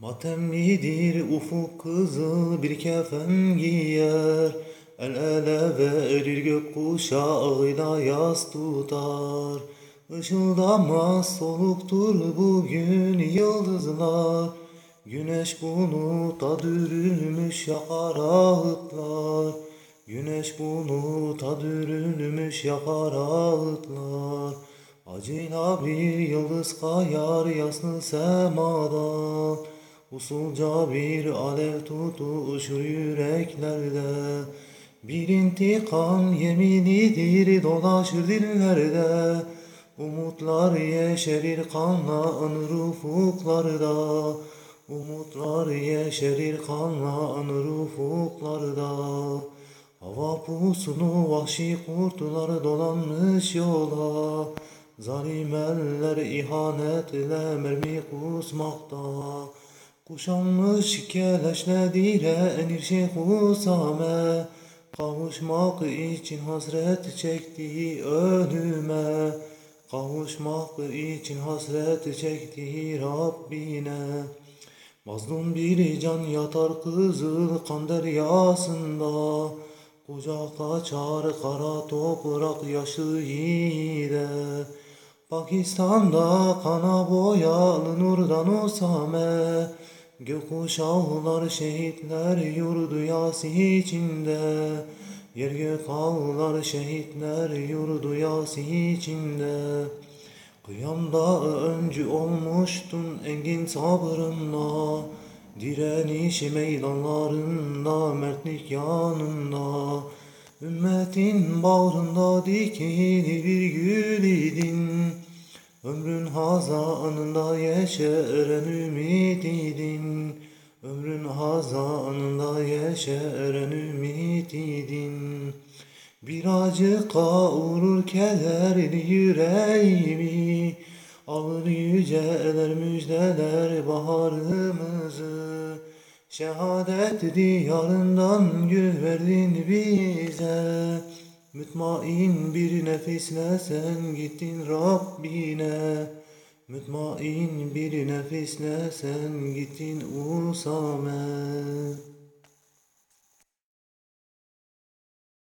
Matemlidir ufuk kızıl bir kefen giyer? El ele verir gökkuşağıyla yas tutar. Işıldamaz soluktur bugün yıldızlar. Güneş buluta dürülmüş yakar ağıtlar Güneş buluta dürülmüş yakar ağıtlar Acıyla bir yıldız kayar yaslı semadan Usulca bir alev tutuşur yüreklerde. Bir intikam yeminidir dolaşır dillerde. Umutlar yeşerir kanlanır ufuklarda Umutlar yeşerir kanlanır ufuklarda Hava pusunu vahşi kurtlar dolanmış yola. Zalim eller ihanetle mermi kusmakta Kuşanmış keleşle direnir Şeyh Usame Kavuşmak için hasret çektiği ölüme. Kavuşmak için hasret çektiği Rabbine. Mazlum bir can yatar kızıl kan deryasında. Kucak açar kara toprak yaşı yiğide Pakistan'da kana boyalı nurdan Usame Gökkuşağlar şehitler yurdu yas içinde. Yer gök ağlar şehitler yurdu yas içinde. Kıyamda öncü olmuştun engin sabrınla. Direniş meydanlarında mertlik yanında. Ümmetin bağrında dikili bir gül idin Ömrün hazanında yeşeren ümit idin Ömrün hazanında yeşeren ümit idin Bir acı kavurur kederli yüreğimi. Alır yüceler müjdeler baharımızı. Şehadet diyarından gül verdin bize Mütmain bir nefisle sen gittin Rabbine. Mütmain bir nefisle sen gittin Usame